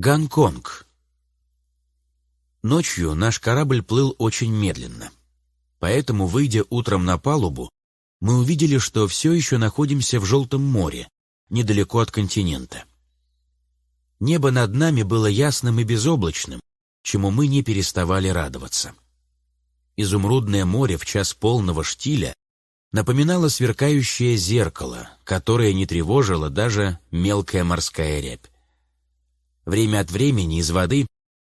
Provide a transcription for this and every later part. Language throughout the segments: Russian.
Гонконг. Ночью наш корабль плыл очень медленно. Поэтому, выйдя утром на палубу, мы увидели, что все еще находимся в Желтом море, недалеко от континента. Небо над нами было ясным и безоблачным, чему мы не переставали радоваться. Изумрудное море в час полного штиля напоминало сверкающее зеркало, которое не тревожило даже мелкая морская рябь. Время от времени из воды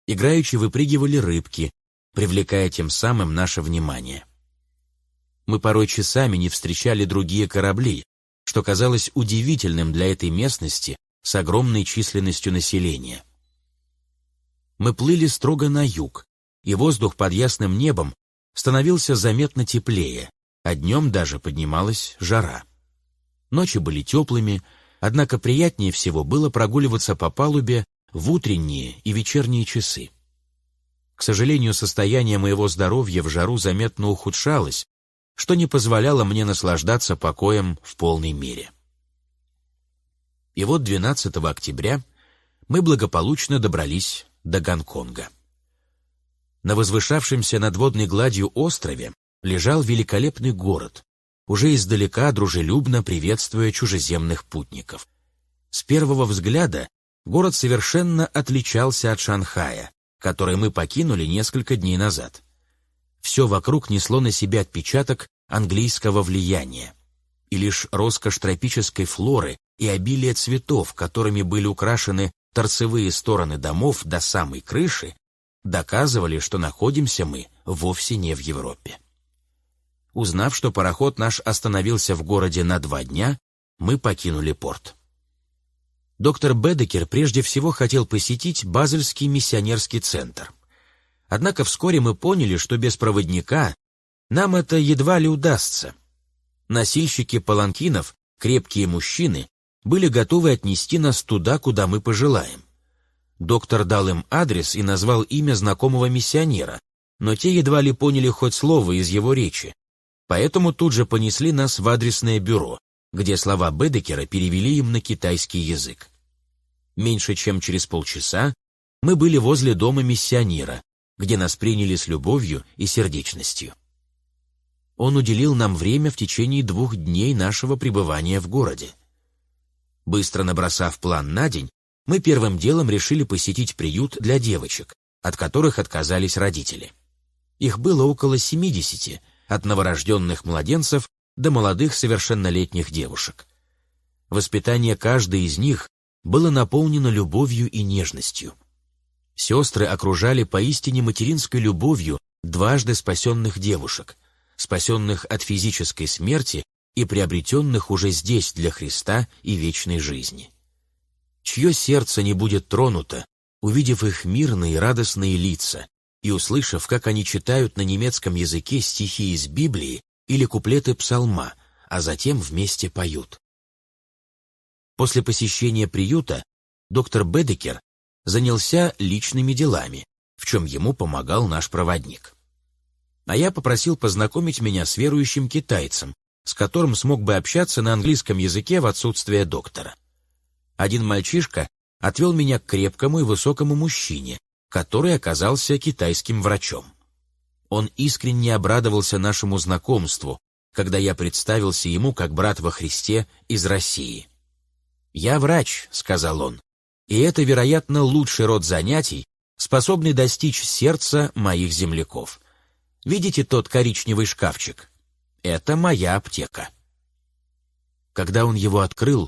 играючи выпрыгивали рыбки, привлекая тем самым наше внимание. Мы порой часами не встречали другие корабли, что казалось удивительным для этой местности с огромной численностью населения. Мы плыли строго на юг, и воздух под ясным небом становился заметно теплее, а днем даже поднималась жара. Ночи были теплыми, однако приятнее всего было прогуливаться по палубе в утренние и вечерние часы. К сожалению, состояние моего здоровья в жару заметно ухудшалось, что не позволяло мне наслаждаться покоем в полной мере. И вот 12 октября мы благополучно добрались до Гонконга. На возвышавшемся над водной гладью острове лежал великолепный город, уже издалека дружелюбно приветствуя чужеземных путников. С первого взгляда город совершенно отличался от Шанхая, который мы покинули несколько дней назад. Все вокруг несло на себя отпечаток английского влияния. И лишь роскошь тропической флоры и обилие цветов, которыми были украшены торцевые стороны домов до самой крыши, доказывали, что находимся мы вовсе не в Европе. Узнав, что пароход наш остановился в городе на два дня, мы покинули порт. Доктор Бедекер прежде всего хотел посетить Базельский миссионерский центр. Однако вскоре мы поняли, что без проводника нам это едва ли удастся. Носильщики паланкинов, крепкие мужчины, были готовы отнести нас туда, куда мы пожелаем. Доктор дал им адрес и назвал имя знакомого миссионера, но те едва ли поняли хоть слово из его речи, поэтому тут же понесли нас в адресное бюро, где слова Бедекера перевели им на китайский язык. Меньше чем через полчаса мы были возле дома миссионера, где нас приняли с любовью и сердечностью. Он уделил нам время в течение двух дней нашего пребывания в городе. Быстро набросав план на день, мы первым делом решили посетить приют для девочек, от которых отказались родители. Их было около 70, от новорожденных младенцев до молодых совершеннолетних девушек. Воспитание каждой из них было наполнено любовью и нежностью. Сестры окружали поистине материнской любовью дважды спасенных девушек, спасенных от физической смерти и приобретенных уже здесь для Христа и вечной жизни. Чье сердце не будет тронуто, увидев их мирные радостные лица и услышав, как они читают на немецком языке стихи из Библии или куплеты псалма, а затем вместе поют. После посещения приюта доктор Бедекер занялся личными делами, в чем ему помогал наш проводник. А я попросил познакомить меня с верующим китайцем, с которым смог бы общаться на английском языке в отсутствие доктора. Один мальчишка отвел меня к крепкому и высокому мужчине, который оказался китайским врачом. Он искренне обрадовался нашему знакомству, когда я представился ему как брат во Христе из России. «Я врач», — сказал он, — «и это, вероятно, лучший род занятий, способный достичь сердца моих земляков. Видите тот коричневый шкафчик? Это моя аптека». Когда он его открыл,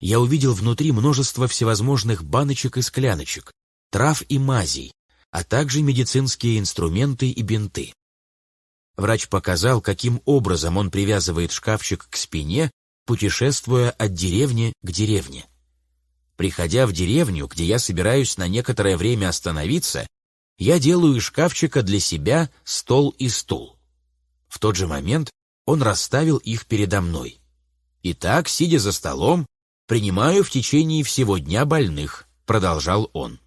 я увидел внутри множество всевозможных баночек и скляночек, трав и мазей, а также медицинские инструменты и бинты. Врач показал, каким образом он привязывает шкафчик к спине, путешествуя от деревни к деревне. Приходя в деревню, где я собираюсь на некоторое время остановиться, я делаю из шкафчика для себя стол и стул. В тот же момент он расставил их передо мной. Итак, сидя за столом, принимаю в течение всего дня больных, продолжал он.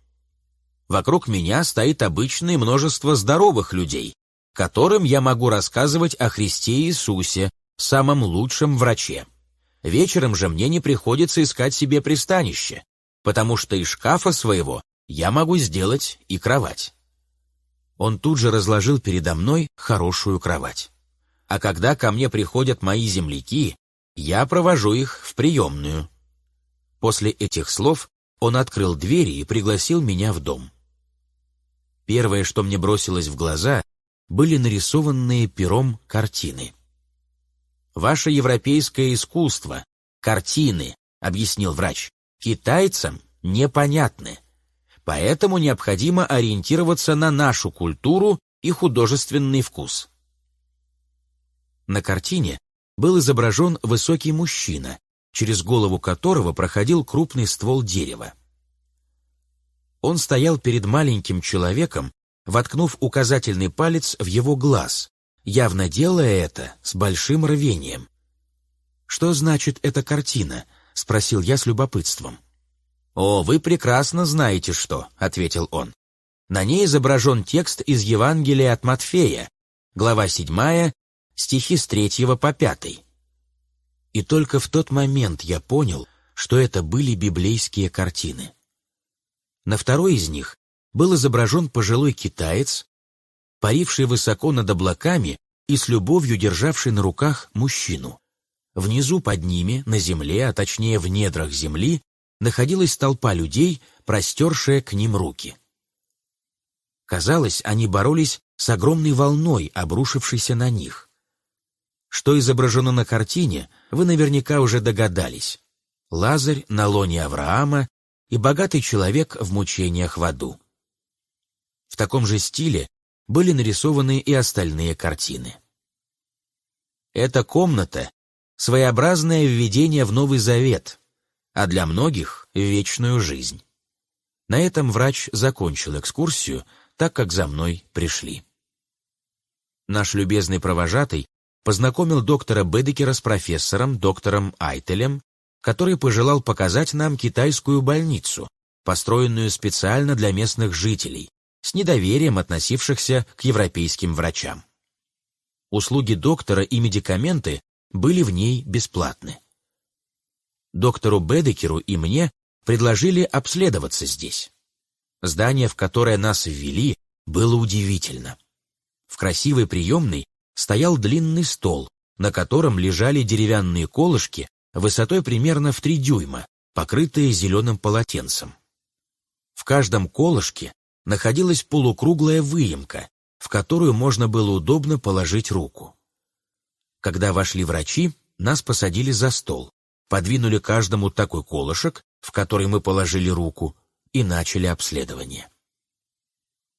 Вокруг меня стоит обычное множество здоровых людей, которым я могу рассказывать о Христе Иисусе, самом лучшем враче. Вечером же мне не приходится искать себе пристанище, потому что из шкафа своего я могу сделать и кровать. Он тут же разложил передо мной хорошую кровать. А когда ко мне приходят мои земляки, я провожу их в приемную. После этих слов он открыл двери и пригласил меня в дом. Первое, что мне бросилось в глаза, были нарисованные пером картины. «Ваше европейское искусство, картины», — объяснил врач, — «китайцам непонятны. Поэтому необходимо ориентироваться на нашу культуру и художественный вкус». На картине был изображен высокий мужчина, через голову которого проходил крупный ствол дерева. Он стоял перед маленьким человеком, воткнув указательный палец в его глаз, явно делая это с большим рвением. «Что значит эта картина?» — спросил я с любопытством. «О, вы прекрасно знаете, что», — ответил он. На ней изображен текст из Евангелия от Матфея, глава 7, стихи с 3 по 5. И только в тот момент я понял, что это были библейские картины. На второй из них был изображен пожилой китаец, паривший высоко над облаками и с любовью державший на руках мужчину. Внизу под ними, на земле, а точнее в недрах земли, находилась толпа людей, простершая к ним руки. Казалось, они боролись с огромной волной, обрушившейся на них. Что изображено на картине, вы наверняка уже догадались. Лазарь на лоне Авраама и богатый человек в мучениях в аду. В таком же стиле были нарисованы и остальные картины. Эта комната — своеобразное введение в Новый Завет, а для многих — в вечную жизнь. На этом врач закончил экскурсию, так как за мной пришли. Наш любезный провожатый познакомил доктора Бедекера с профессором, доктором Айтелем, который пожелал показать нам китайскую больницу, построенную специально для местных жителей, с недоверием относившихся к европейским врачам. Услуги доктора и медикаменты были в ней бесплатны. Доктору Бедекеру и мне предложили обследоваться здесь. Здание, в которое нас ввели, было удивительно. В красивой приемной стоял длинный стол, на котором лежали деревянные колышки высотой примерно в три дюйма, покрытые зеленым полотенцем. В каждом колышке находилась полукруглая выемка, в которую можно было удобно положить руку. Когда вошли врачи, нас посадили за стол, подвинули каждому такой колышек, в который мы положили руку, и начали обследование.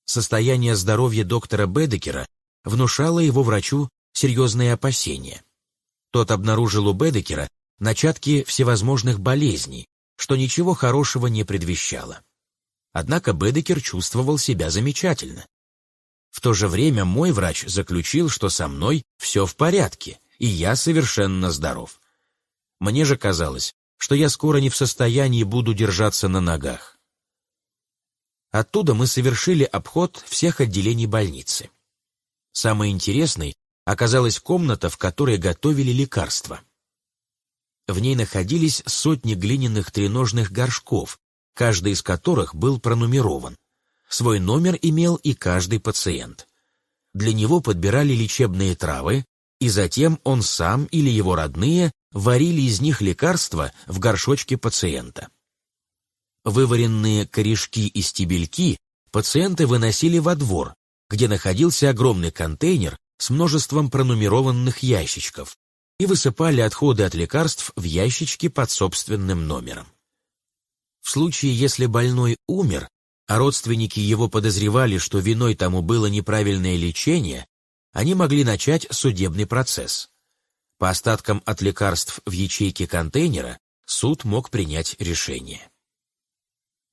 Состояние здоровья доктора Бедекера внушало его врачу серьезные опасения. Тот обнаружил у Бедекера начатки всевозможных болезней, что ничего хорошего не предвещало. Однако Бедекер чувствовал себя замечательно. В то же время мой врач заключил, что со мной все в порядке, и я совершенно здоров. Мне же казалось, что я скоро не в состоянии буду держаться на ногах. Оттуда мы совершили обход всех отделений больницы. Самой интересной оказалась комната, в которой готовили лекарства. В ней находились сотни глиняных треножных горшков, каждый из которых был пронумерован. Свой номер имел и каждый пациент. Для него подбирали лечебные травы, и затем он сам или его родные варили из них лекарства в горшочке пациента. Вываренные корешки и стебельки пациенты выносили во двор, где находился огромный контейнер с множеством пронумерованных ящичков, и высыпали отходы от лекарств в ящички под собственным номером. В случае, если больной умер, а родственники его подозревали, что виной тому было неправильное лечение, они могли начать судебный процесс. По остаткам от лекарств в ячейке контейнера суд мог принять решение.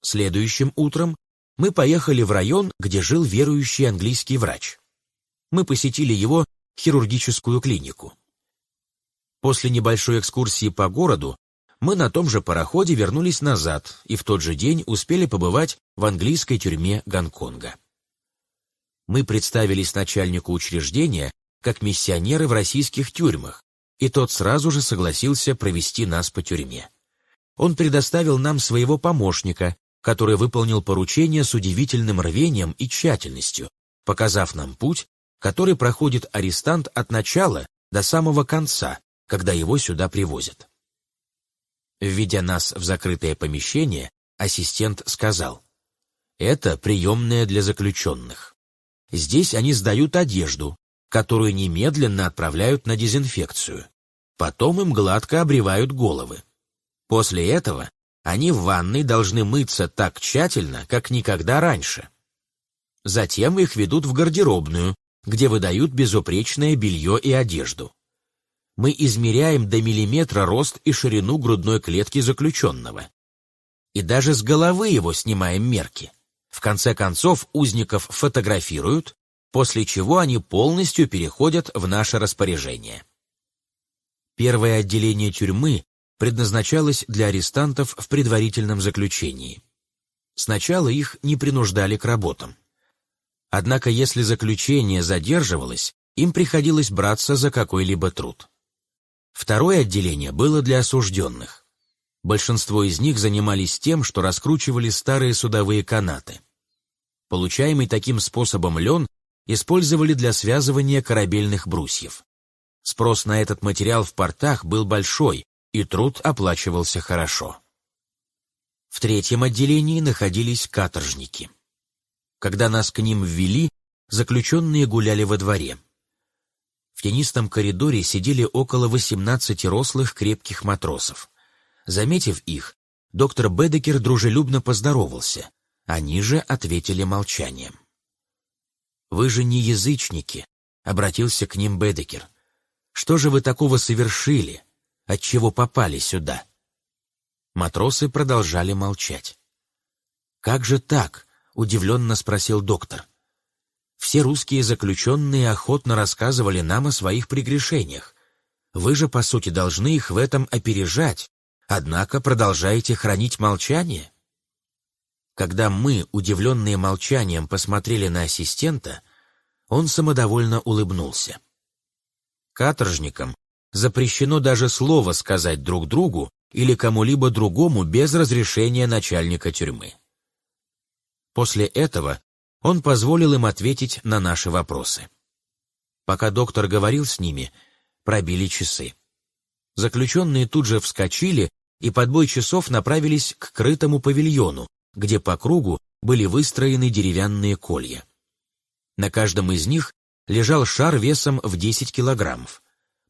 Следующим утром мы поехали в район, где жил верующий английский врач. Мы посетили его хирургическую клинику. После небольшой экскурсии по городу мы на том же пароходе вернулись назад и в тот же день успели побывать в английской тюрьме Гонконга. Мы представились начальнику учреждения как миссионеры в российских тюрьмах, и тот сразу же согласился провести нас по тюрьме. Он предоставил нам своего помощника, который выполнил поручение с удивительным рвением и тщательностью, показав нам путь, который проходит арестант от начала до самого конца, когда его сюда привозят. Введя нас в закрытое помещение, ассистент сказал, «Это приемная для заключенных. Здесь они сдают одежду, которую немедленно отправляют на дезинфекцию. Потом им гладко обревают головы. После этого они в ванной должны мыться так тщательно, как никогда раньше. Затем их ведут в гардеробную, где выдают безупречное белье и одежду. Мы измеряем до миллиметра рост и ширину грудной клетки заключенного. И даже с головы его снимаем мерки. В конце концов, узников фотографируют, после чего они полностью переходят в наше распоряжение. Первое отделение тюрьмы предназначалось для арестантов в предварительном заключении. Сначала их не принуждали к работам. Однако если заключение задерживалось, им приходилось браться за какой-либо труд. Второе отделение было для осужденных. Большинство из них занимались тем, что раскручивали старые судовые канаты. Получаемый таким способом лен использовали для связывания корабельных брусьев. Спрос на этот материал в портах был большой, и труд оплачивался хорошо. В третьем отделении находились каторжники. Когда нас к ним ввели, заключенные гуляли во дворе. Тенистом коридоре сидели около 18 рослых крепких матросов. Заметив их, доктор Бедекер дружелюбно поздоровался. Они же ответили молчанием. «Вы же не язычники», — обратился к ним Бедекер. «Что же вы такого совершили? Отчего попали сюда?» Матросы продолжали молчать. «Как же так?» удивленно спросил доктор. Все русские заключенные охотно рассказывали нам о своих прегрешениях. Вы же, по сути, должны их в этом опережать, однако продолжаете хранить молчание. Когда мы, удивленные молчанием, посмотрели на ассистента, он самодовольно улыбнулся. Каторжникам запрещено даже слово сказать друг другу или кому-либо другому без разрешения начальника тюрьмы. После этого он позволил им ответить на наши вопросы. Пока доктор говорил с ними, пробили часы. Заключенные тут же вскочили и под бой часов направились к крытому павильону, где по кругу были выстроены деревянные колья. На каждом из них лежал шар весом в 10 килограммов.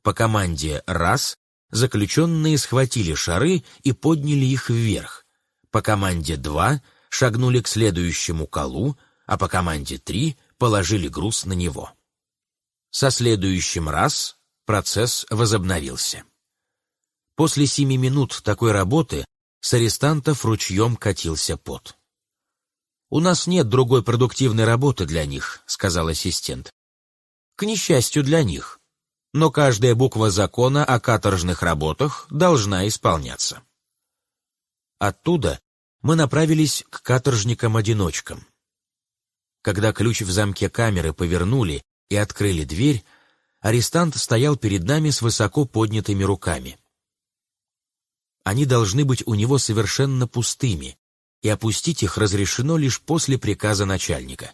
По команде «раз» заключенные схватили шары и подняли их вверх. По команде «два» шагнули к следующему колу, а по команде три положили груз на него. Со следующим раз процесс возобновился. После семи минут такой работы с арестантов ручьем катился пот. «У нас нет другой продуктивной работы для них», — сказал ассистент. «К несчастью для них. Но каждая буква закона о каторжных работах должна исполняться». Оттуда мы направились к каторжникам-одиночкам. Когда ключ в замке камеры повернули и открыли дверь, арестант стоял перед нами с высоко поднятыми руками. Они должны быть у него совершенно пустыми, и опустить их разрешено лишь после приказа начальника.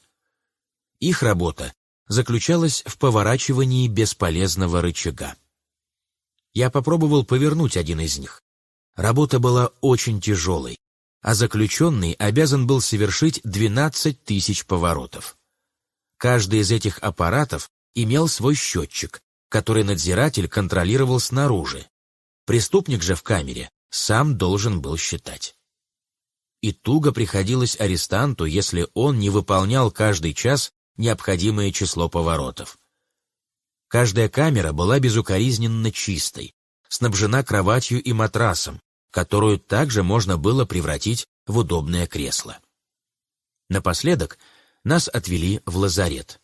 Их работа заключалась в поворачивании бесполезного рычага. Я попробовал повернуть один из них. Работа была очень тяжелой, а заключенный обязан был совершить 12 тысяч поворотов. Каждый из этих аппаратов имел свой счетчик, который надзиратель контролировал снаружи. Преступник же в камере сам должен был считать. И туго приходилось арестанту, если он не выполнял каждый час необходимое число поворотов. Каждая камера была безукоризненно чистой, снабжена кроватью и матрасом, которую также можно было превратить в удобное кресло. Напоследок нас отвели в лазарет.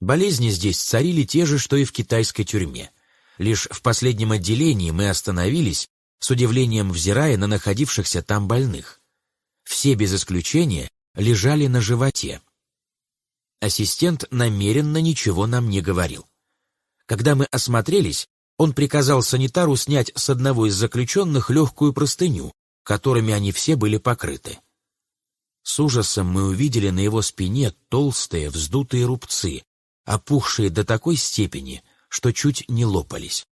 Болезни здесь царили те же, что и в китайской тюрьме. Лишь в последнем отделении мы остановились, с удивлением взирая на находившихся там больных. Все без исключения лежали на животе. Ассистент намеренно ничего нам не говорил. Когда мы осмотрелись, он приказал санитару снять с одного из заключенных легкую простыню, которыми они все были покрыты. С ужасом мы увидели на его спине толстые вздутые рубцы, опухшие до такой степени, что чуть не лопались.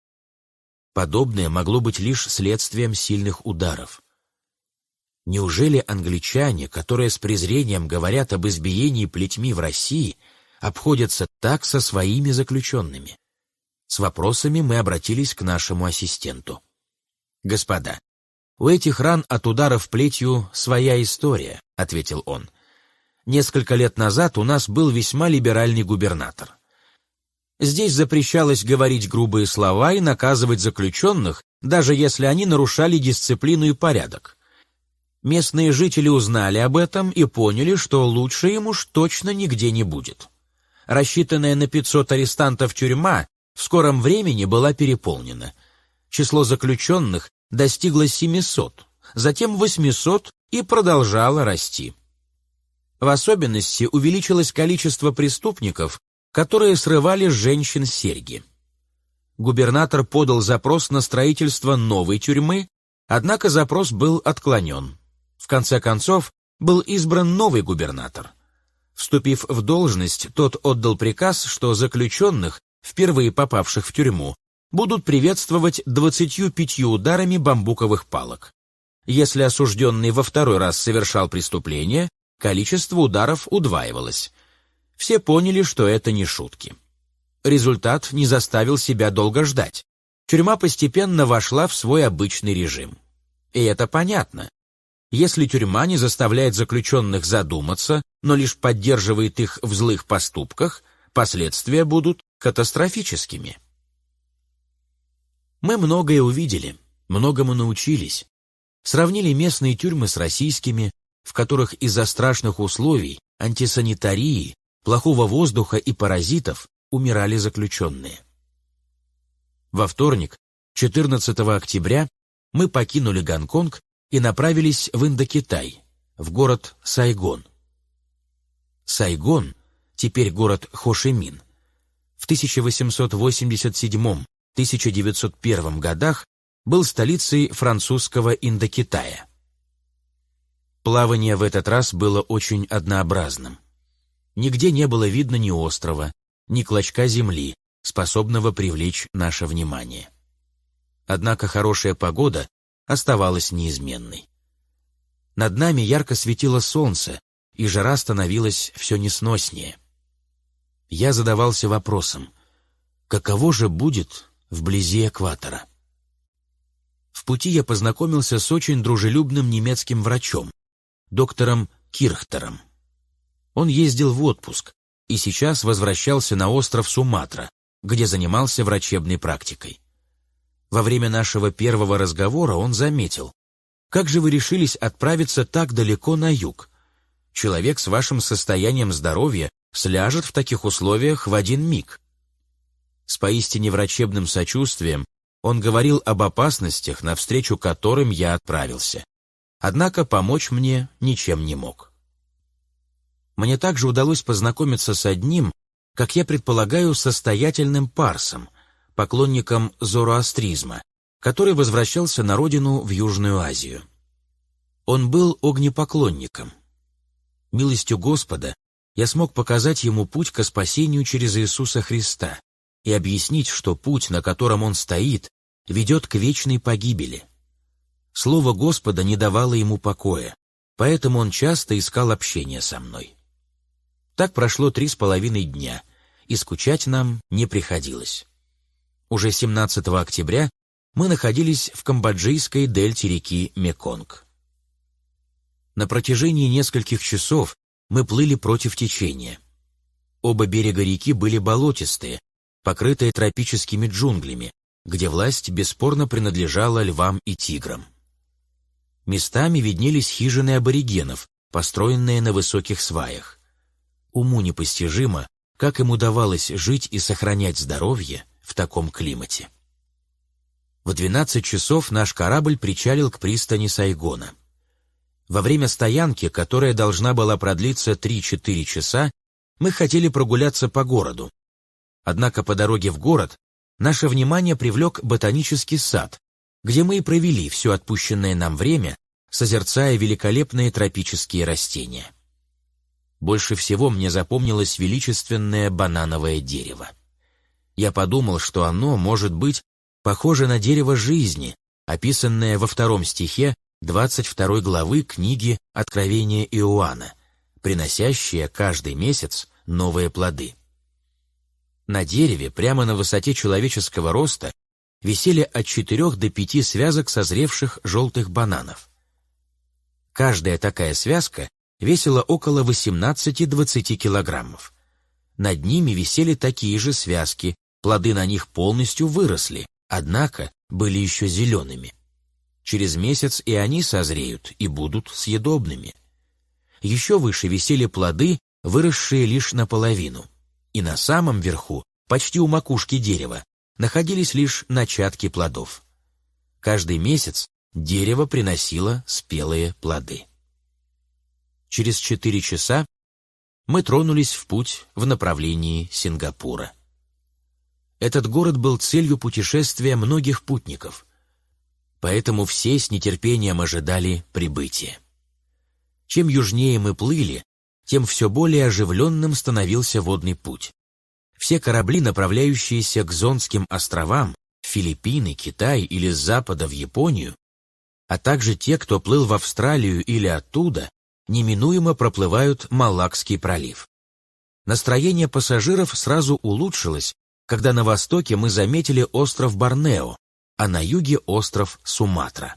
Подобное могло быть лишь следствием сильных ударов. Неужели англичане, которые с презрением говорят об избиении плетьми в России, обходятся так со своими заключенными? С вопросами мы обратились к нашему ассистенту. «Господа, у этих ран от ударов плетью своя история», — ответил он. «Несколько лет назад у нас был весьма либеральный губернатор. Здесь запрещалось говорить грубые слова и наказывать заключенных, даже если они нарушали дисциплину и порядок. Местные жители узнали об этом и поняли, что лучше им уж точно нигде не будет. Рассчитанная на 500 арестантов тюрьма в скором времени была переполнена. Число заключенных достигло 700, затем 800 и продолжало расти. В особенности увеличилось количество преступников, которые срывали с женщин серьги. Губернатор подал запрос на строительство новой тюрьмы, однако запрос был отклонен. В конце концов, был избран новый губернатор. Вступив в должность, тот отдал приказ, что заключенных, впервые попавших в тюрьму, будут приветствовать 25 ударами бамбуковых палок. Если осужденный во второй раз совершал преступление, количество ударов удваивалось. Все поняли, что это не шутки. Результат не заставил себя долго ждать. Тюрьма постепенно вошла в свой обычный режим. И это понятно. Если тюрьма не заставляет заключенных задуматься, но лишь поддерживает их в злых поступках, последствия будут катастрофическими. Мы многое увидели, многому научились. Сравнили местные тюрьмы с российскими, в которых из-за страшных условий, антисанитарии, плохого воздуха и паразитов умирали заключенные. Во вторник, 14 октября, мы покинули Гонконг и направились в Индокитай, в город Сайгон. Сайгон, теперь город Хошимин, в 1887 1901 годах был столицей французского Индокитая. Плавание в этот раз было очень однообразным. Нигде не было видно ни острова, ни клочка земли, способного привлечь наше внимание. Однако хорошая погода оставалась неизменной. Над нами ярко светило солнце, и жара становилась все несноснее. Я задавался вопросом, каково же будет, вблизи экватора. В пути я познакомился с очень дружелюбным немецким врачом, доктором Кирхтером. Он ездил в отпуск и сейчас возвращался на остров Суматра, где занимался врачебной практикой. Во время нашего первого разговора он заметил, «Как же вы решились отправиться так далеко на юг? Человек с вашим состоянием здоровья сляжет в таких условиях в один миг. С поистине врачебным сочувствием он говорил об опасностях, навстречу которым я отправился. Однако помочь мне ничем не мог. Мне также удалось познакомиться с одним, как я предполагаю, состоятельным парсом, поклонником зороастризма, который возвращался на родину в Южную Азию. Он был огнепоклонником. Милостью Господа я смог показать ему путь к спасению через Иисуса Христа, и объяснить, что путь, на котором он стоит, ведет к вечной погибели. Слово Господа не давало ему покоя, поэтому он часто искал общения со мной. Так прошло три с половиной дня, и скучать нам не приходилось. Уже 17 октября мы находились в камбоджийской дельте реки Меконг. На протяжении нескольких часов мы плыли против течения. Оба берега реки были болотистые, покрытая тропическими джунглями, где власть бесспорно принадлежала львам и тиграм. Местами виднелись хижины аборигенов, построенные на высоких сваях. Уму непостижимо, как им удавалось жить и сохранять здоровье в таком климате. В 12 часов наш корабль причалил к пристани Сайгона. Во время стоянки, которая должна была продлиться 3-4 часа, мы хотели прогуляться по городу, Однако по дороге в город наше внимание привлек ботанический сад, где мы и провели все отпущенное нам время, созерцая великолепные тропические растения. Больше всего мне запомнилось величественное банановое дерево. Я подумал, что оно, может быть, похоже на дерево жизни, описанное во втором стихе 22 главы книги Откровения Иоанна, приносящее каждый месяц новые плоды. На дереве, прямо на высоте человеческого роста, висели от четырех до пяти связок созревших желтых бананов. Каждая такая связка весила около 18-20 килограммов. Над ними висели такие же связки, плоды на них полностью выросли, однако были еще зелеными. Через месяц и они созреют и будут съедобными. Еще выше висели плоды, выросшие лишь наполовину. И на самом верху, почти у макушки дерева, находились лишь начатки плодов. Каждый месяц дерево приносило спелые плоды. Через четыре часа мы тронулись в путь в направлении Сингапура. Этот город был целью путешествия многих путников, поэтому все с нетерпением ожидали прибытия. Чем южнее мы плыли, тем все более оживленным становился водный путь. Все корабли, направляющиеся к Зонским островам, Филиппины, Китай или с запада в Японию, а также те, кто плыл в Австралию или оттуда, неминуемо проплывают Малакский пролив. Настроение пассажиров сразу улучшилось, когда на востоке мы заметили остров Борнео, а на юге остров Суматра.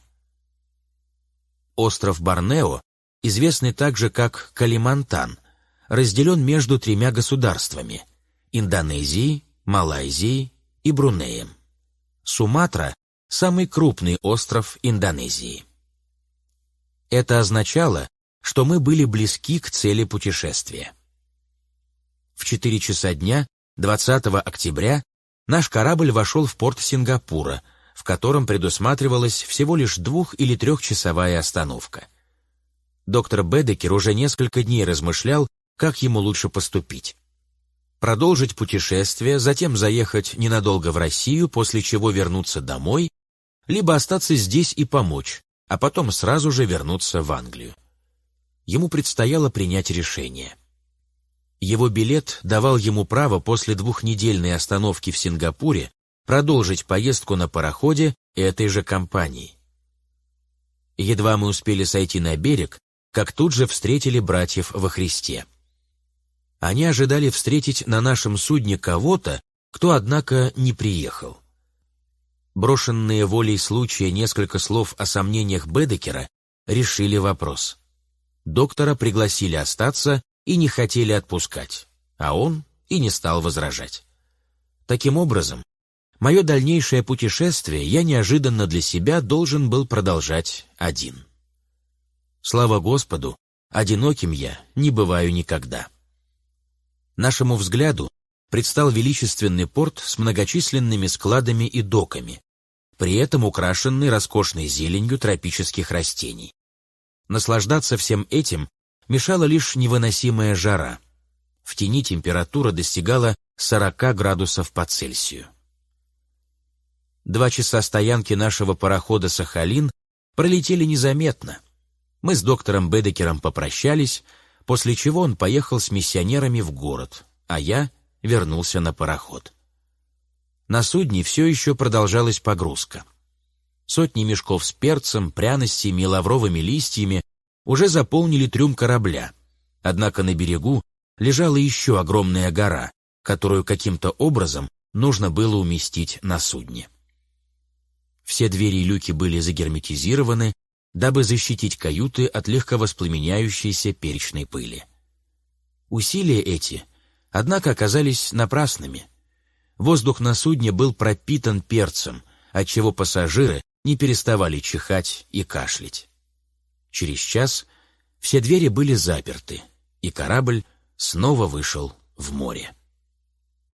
Остров Борнео, известный также как Калимантан, разделен между тремя государствами – Индонезией, Малайзией и Брунеем. Суматра – самый крупный остров Индонезии. Это означало, что мы были близки к цели путешествия. В 4 часа дня 20 октября наш корабль вошел в порт Сингапура, в котором предусматривалась всего лишь двух- или трехчасовая остановка. Доктор Бедекер уже несколько дней размышлял, как ему лучше поступить. Продолжить путешествие, затем заехать ненадолго в Россию, после чего вернуться домой, либо остаться здесь и помочь, а потом сразу же вернуться в Англию. Ему предстояло принять решение – его билет давал ему право после двухнедельной остановки в Сингапуре продолжить поездку на пароходе этой же компании. Едва мы успели сойти на берег, как тут же встретили братьев во Христе. Они ожидали встретить на нашем судне кого-то, кто, однако, не приехал. Брошенные волей случая несколько слов о сомнениях Бедекера решили вопрос. Доктора пригласили остаться и не хотели отпускать, а он и не стал возражать. Таким образом, мое дальнейшее путешествие я неожиданно для себя должен был продолжать один. Слава Господу, одиноким я не бываю никогда. Нашему взгляду предстал величественный порт с многочисленными складами и доками, при этом украшенный роскошной зеленью тропических растений. Наслаждаться всем этим мешала лишь невыносимая жара. В тени температура достигала 40 градусов по Цельсию. Два часа стоянки нашего парохода «Сахалин» пролетели незаметно. Мы с доктором Бедекером попрощались, после чего он поехал с миссионерами в город, а я вернулся на пароход. На судне все еще продолжалась погрузка. Сотни мешков с перцем, пряностями и лавровыми листьями уже заполнили трюм корабля. Однако на берегу лежала еще огромная гора, которую каким-то образом нужно было уместить на судне. Все двери и люки были загерметизированы, дабы защитить каюты от легко воспламеняющейся перечной пыли. Усилия эти, однако, оказались напрасными. Воздух на судне был пропитан перцем, отчего пассажиры не переставали чихать и кашлять. Через час все двери были заперты, и корабль снова вышел в море.